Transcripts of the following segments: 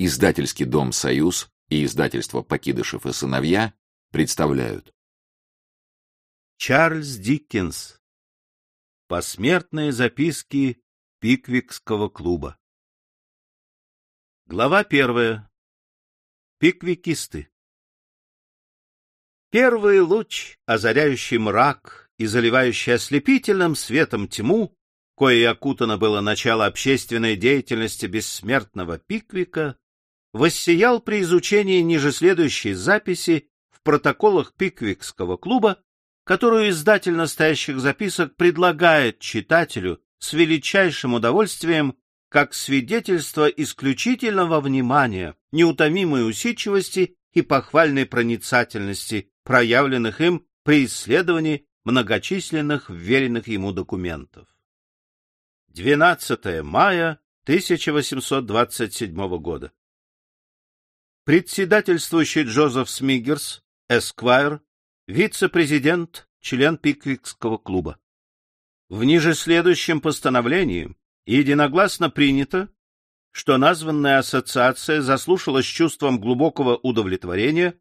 Издательский дом «Союз» и издательство «Покидышев и сыновья» представляют. Чарльз Диккенс. Посмертные записки Пиквикского клуба. Глава первая. Пиквикисты. Первый луч, озаряющий мрак и заливающий ослепительным светом тьму, коей окутано было начало общественной деятельности бессмертного Пиквика, воссиял при изучении ниже следующей записи в протоколах Пиквикского клуба, которую издатель настоящих записок предлагает читателю с величайшим удовольствием как свидетельство исключительного внимания, неутомимой усидчивости и похвальной проницательности, проявленных им при исследовании многочисленных вверенных ему документов. 12 мая 1827 года. Председательствующий Джозеф Смигерс, эсквайр, вице-президент, член Пиквикского клуба. В ниже следующем постановлении единогласно принято, что названная ассоциация заслушала с чувством глубокого удовлетворения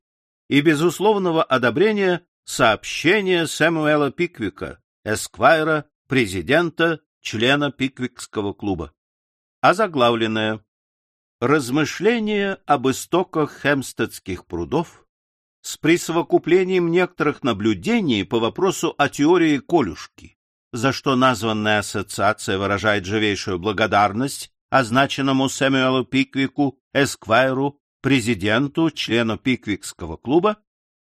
и безусловного одобрения сообщение Сэмуэла Пиквика, эсквайра, президента, члена Пиквикского клуба, озаглавленное Размышления об истоках хемстедских прудов с присовокуплением некоторых наблюдений по вопросу о теории колюшки, за что названная ассоциация выражает живейшую благодарность означенному Сэмюэлу Пиквику, эсквайру, президенту, члену Пиквикского клуба,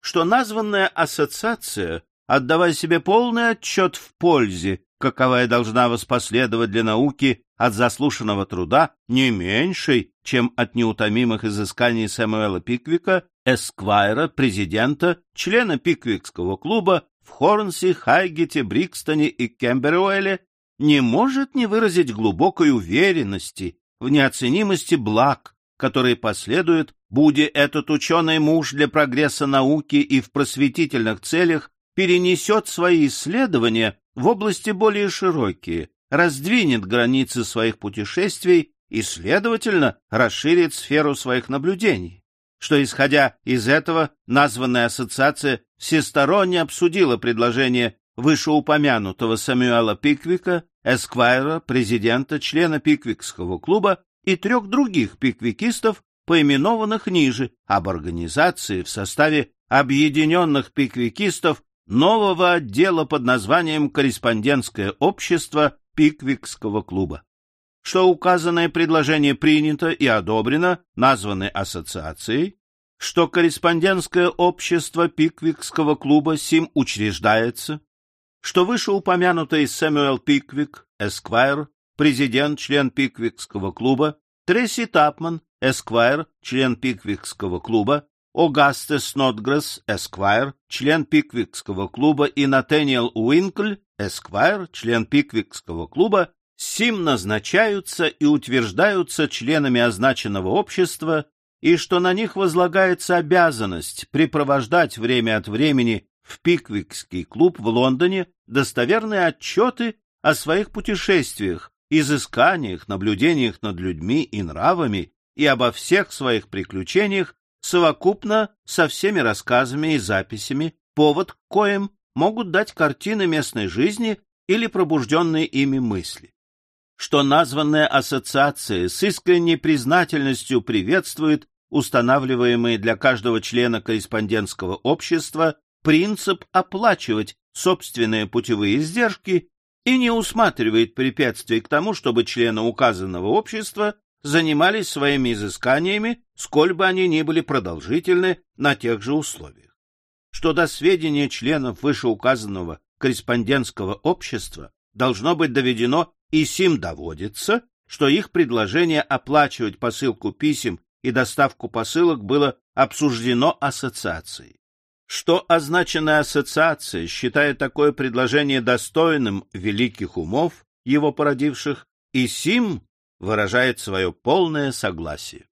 что названная ассоциация, отдавая себе полный отчет в пользе, каковая должна воспоследовать для науки от заслушанного труда, не меньшей, чем от неутомимых изысканий Сэмуэла Пиквика, эсквайра, президента, члена Пиквикского клуба в Хорнсе, Хайгете, Брикстоне и Кемберуэле, не может не выразить глубокой уверенности в неоценимости благ, которые последуют, будь этот ученый муж для прогресса науки и в просветительных целях перенесет свои исследования в области более широкие, раздвинет границы своих путешествий и, следовательно, расширит сферу своих наблюдений, что, исходя из этого, названная ассоциация всесторонне обсудила предложение вышеупомянутого Самюэла Пиквика, эсквайра, президента, члена Пиквикского клуба и трех других пиквикистов, поименованных ниже, об организации в составе объединенных пиквикистов нового отдела под названием «Корреспондентское общество Пиквикского клуба». Что указанное предложение принято и одобрено названной ассоциацией, что корреспондентское общество Пиквикского клуба сим учреждается, что вышеупомянутый Сэмюэл Пиквик, эсквайр, президент, член Пиквикского клуба, Тресси Тапман, эсквайр, член Пиквикского клуба, Огасте Снотгресс, эсквайр, член Пиквикского клуба, и Натаниэл Уинкль, эсквайр, член Пиквикского клуба, сим назначаются и утверждаются членами означенного общества, и что на них возлагается обязанность припровождать время от времени в Пиквикский клуб в Лондоне достоверные отчеты о своих путешествиях, изысканиях, наблюдениях над людьми и нравами и обо всех своих приключениях совокупно со всеми рассказами и записями, повод к коим могут дать картины местной жизни или пробужденные ими мысли. Что названная ассоциация с искренней признательностью приветствует устанавливаемый для каждого члена корреспондентского общества принцип оплачивать собственные путевые издержки и не усматривает препятствий к тому, чтобы члены указанного общества занимались своими изысканиями, сколь бы они ни были продолжительны на тех же условиях. Что до сведения членов вышеуказанного корреспондентского общества должно быть доведено и сим доводится, что их предложение оплачивать посылку писем и доставку посылок было обсуждено ассоциацией. Что означенная ассоциация считает такое предложение достойным великих умов, его породивших, и сим выражает свое полное согласие.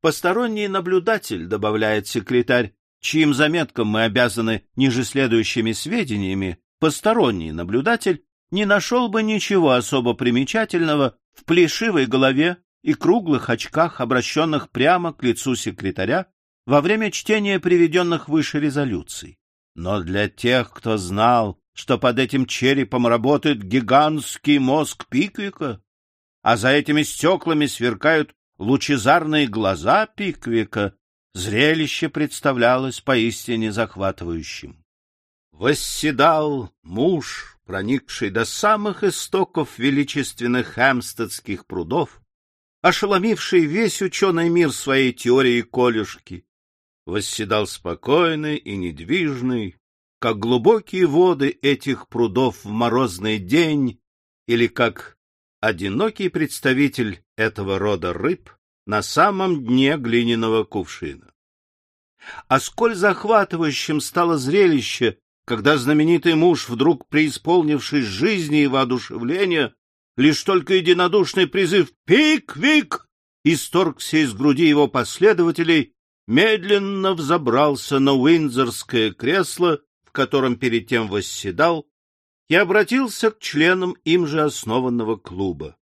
Посторонний наблюдатель, добавляет секретарь, чьим заметкам мы обязаны ниже следующими сведениями, посторонний наблюдатель не нашел бы ничего особо примечательного в плешивой голове и круглых очках, обращенных прямо к лицу секретаря во время чтения приведенных выше резолюций. Но для тех, кто знал, что под этим черепом работает гигантский мозг Пиквика, а за этими стеклами сверкают лучезарные глаза Пиквика, зрелище представлялось поистине захватывающим. Восседал муж, проникший до самых истоков величественных хэмстедских прудов, ошеломивший весь ученый мир своей теорией колюшки, восседал спокойный и недвижный, как глубокие воды этих прудов в морозный день или как одинокий представитель этого рода рыб на самом дне глиняного кувшина. А сколь захватывающим стало зрелище, когда знаменитый муж, вдруг преисполнившись жизни и воодушевления, лишь только единодушный призыв «Пик-вик!» исторгся из груди его последователей, медленно взобрался на Уиндзорское кресло, в котором перед тем восседал, и обратился к членам им же основанного клуба.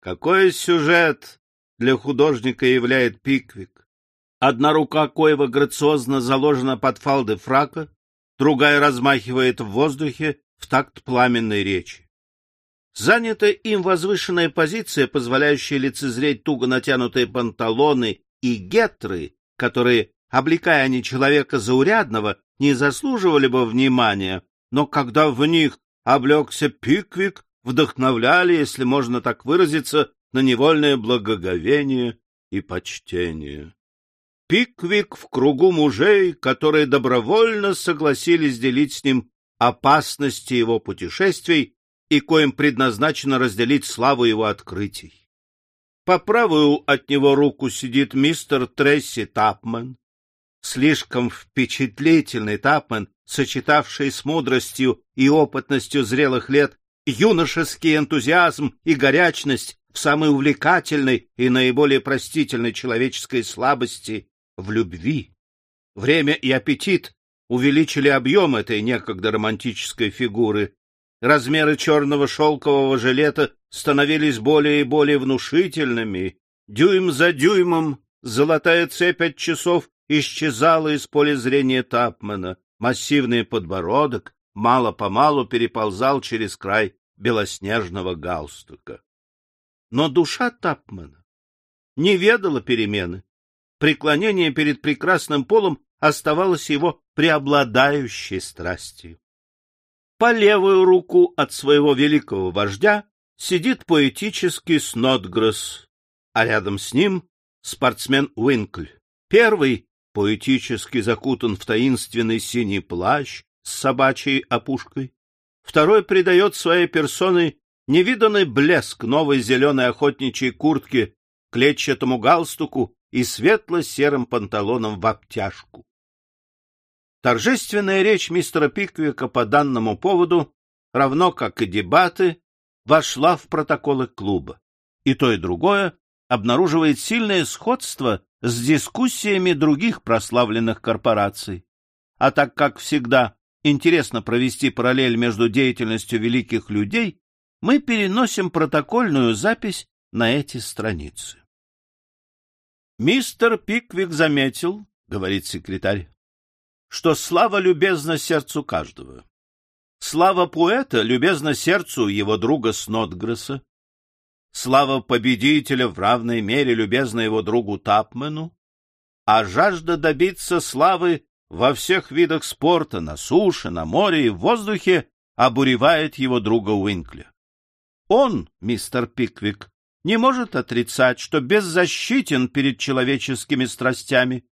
Какой сюжет для художника являет Пиквик? Одна рука коего грациозно заложена под фалды фрака, другая размахивает в воздухе в такт пламенной речи. Занятая им возвышенная позиция, позволяющая лицезреть туго натянутые панталоны и гетры, которые, облекая они человека заурядного, не заслуживали бы внимания, но когда в них облегся Пиквик, вдохновляли, если можно так выразиться, на невольное благоговение и почтение. Пиквик в кругу мужей, которые добровольно согласились делить с ним опасности его путешествий и коим предназначено разделить славу его открытий. По правую от него руку сидит мистер Тресси Тапман, слишком впечатлительный Тапман, сочетавший с мудростью и опытностью зрелых лет юношеский энтузиазм и горячность в самой увлекательной и наиболее простительной человеческой слабости в любви. Время и аппетит увеличили объем этой некогда романтической фигуры. Размеры черного шелкового жилета становились более и более внушительными. Дюйм за дюймом золотая цепь от часов исчезала из поля зрения Тапмана. Массивный подбородок мало-помалу переползал через край белоснежного галстука. Но душа Тапмана не ведала перемены преклонение перед прекрасным полом оставалось его преобладающей страстью. По левую руку от своего великого вождя сидит поэтический Снотгресс, а рядом с ним спортсмен Уинкль. Первый поэтически закутан в таинственный синий плащ с собачьей опушкой. Второй придает своей персоной невиданный блеск новой зеленой охотничьей куртки, клетчатому галстуку и светло-серым панталоном в обтяжку. Торжественная речь мистера Пиквика по данному поводу, равно как и дебаты, вошла в протоколы клуба. И то, и другое обнаруживает сильное сходство с дискуссиями других прославленных корпораций. А так как всегда интересно провести параллель между деятельностью великих людей, мы переносим протокольную запись на эти страницы. Мистер Пиквик заметил, — говорит секретарь, — что слава любезна сердцу каждого. Слава поэта любезна сердцу его друга Снотгресса. Слава победителя в равной мере любезна его другу Тапмену. А жажда добиться славы во всех видах спорта, на суше, на море и в воздухе, обуревает его друга Уинкля. Он, мистер Пиквик, не может отрицать, что беззащитен перед человеческими страстями,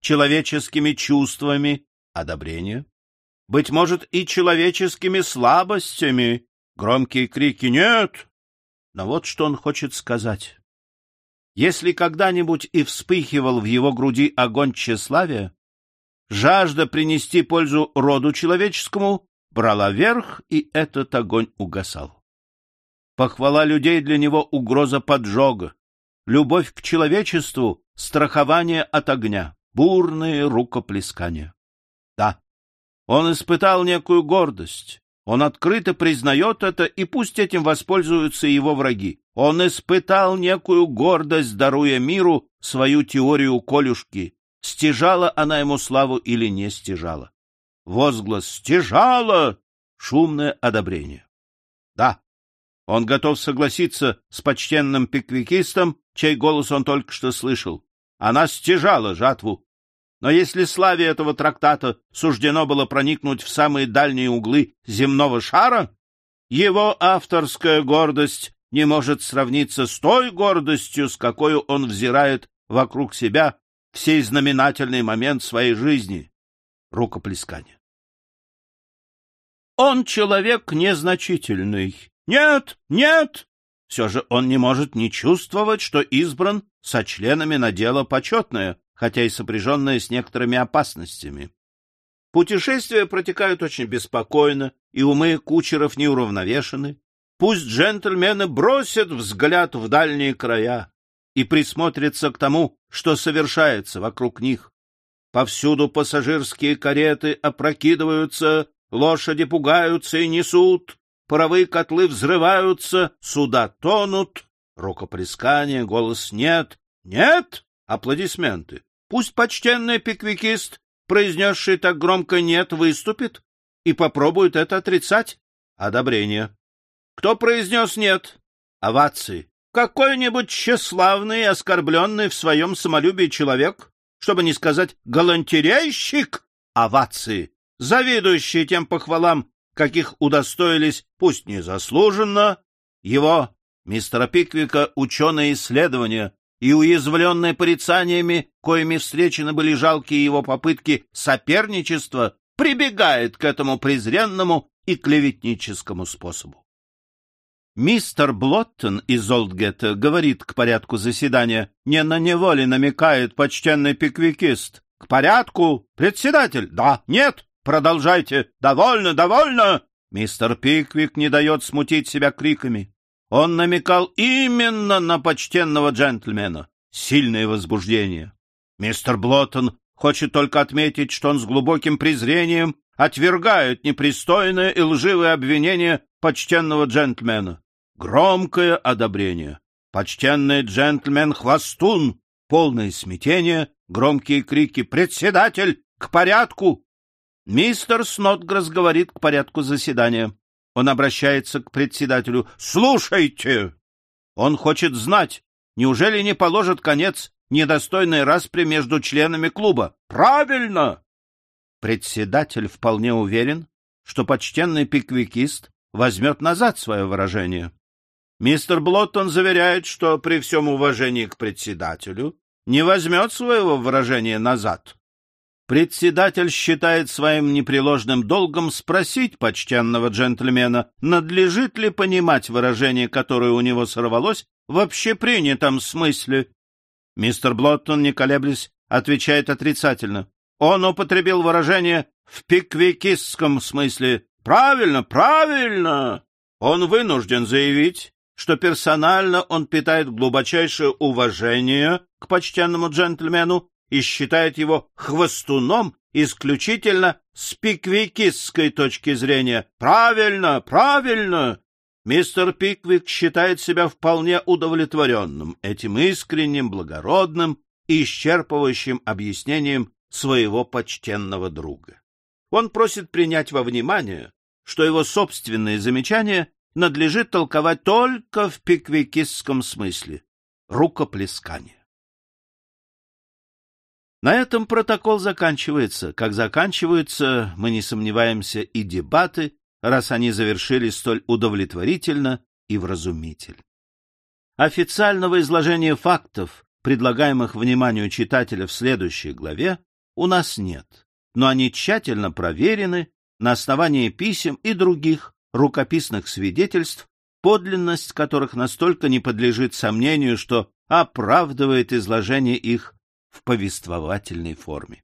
человеческими чувствами одобрения, быть может, и человеческими слабостями, громкие крики «нет!». Но вот что он хочет сказать. Если когда-нибудь и вспыхивал в его груди огонь тщеславия, жажда принести пользу роду человеческому брала верх, и этот огонь угасал. Похвала людей для него угроза поджога. Любовь к человечеству — страхование от огня, бурные рукоплескания. Да, он испытал некую гордость. Он открыто признает это, и пусть этим воспользуются его враги. Он испытал некую гордость, даруя миру свою теорию Колюшки. Стяжала она ему славу или не стяжала? Возглас «Стяжала!» — шумное одобрение. Да, он готов согласиться с почтенным пиквикистом, чей голос он только что слышал. Она стяжала жатву. Но если славе этого трактата суждено было проникнуть в самые дальние углы земного шара, его авторская гордость не может сравниться с той гордостью, с какой он взирает вокруг себя в сей знаменательный момент своей жизни. Рукоплескание. Он человек незначительный. Нет, нет! Все же он не может не чувствовать, что избран со членами на дело почетное, хотя и сопряженное с некоторыми опасностями. Путешествия протекают очень беспокойно, и умы кучеров неуравновешены. Пусть джентльмены бросят взгляд в дальние края и присмотрятся к тому, что совершается вокруг них. Повсюду пассажирские кареты опрокидываются, лошади пугаются и несут, паровые котлы взрываются, суда тонут, рукоплескание, голос «нет», «нет», аплодисменты. Пусть почтенный пиквикист, произнесший так громко «нет», выступит и попробует это отрицать. Одобрение. Кто произнес «нет»? Овации. Какой-нибудь тщеславный оскорбленный в своем самолюбии человек, чтобы не сказать галантерейщик? Овации. Завидующий тем похвалам, каких удостоились, пусть незаслуженно, его, мистера Пиквика, ученые исследования и уязвленные порицаниями, коими встречены были жалкие его попытки соперничества, прибегает к этому презренному и клеветническому способу. Мистер Блоттон из Олдгета говорит к порядку заседания, не на него намекает почтенный пиквикист. К порядку, председатель, да, нет, Продолжайте! Довольно, довольно!» Мистер Пиквик не дает смутить себя криками. Он намекал именно на почтенного джентльмена. Сильное возбуждение. Мистер Блоттон хочет только отметить, что он с глубоким презрением отвергает непристойное и лживое обвинение почтенного джентльмена. Громкое одобрение. Почтенный джентльмен хвостун. Полное смятение, громкие крики «Председатель! К порядку! Мистер Снотгресс говорит к порядку заседания. Он обращается к председателю. «Слушайте!» Он хочет знать, неужели не положит конец недостойной распри между членами клуба? «Правильно!» Председатель вполне уверен, что почтенный пиквикист возьмет назад свое выражение. Мистер Блоттон заверяет, что при всем уважении к председателю не возьмет своего выражения назад. Председатель считает своим непреложным долгом спросить почтенного джентльмена, надлежит ли понимать выражение, которое у него сорвалось, в общепринятом смысле. Мистер Блоттон, не колеблясь, отвечает отрицательно. Он употребил выражение в пиквикистском смысле. Правильно, правильно! Он вынужден заявить, что персонально он питает глубочайшее уважение к почтенному джентльмену и считает его хвостуном исключительно с пиквикистской точки зрения. Правильно, правильно! Мистер Пиквик считает себя вполне удовлетворенным этим искренним, благородным и исчерпывающим объяснением своего почтенного друга. Он просит принять во внимание, что его собственные замечания надлежит толковать только в пиквикистском смысле — рукоплескание. На этом протокол заканчивается, как заканчиваются, мы не сомневаемся, и дебаты, раз они завершились столь удовлетворительно и вразумительно. Официального изложения фактов, предлагаемых вниманию читателя в следующей главе, у нас нет, но они тщательно проверены на основании писем и других рукописных свидетельств, подлинность которых настолько не подлежит сомнению, что оправдывает изложение их в повествовательной форме.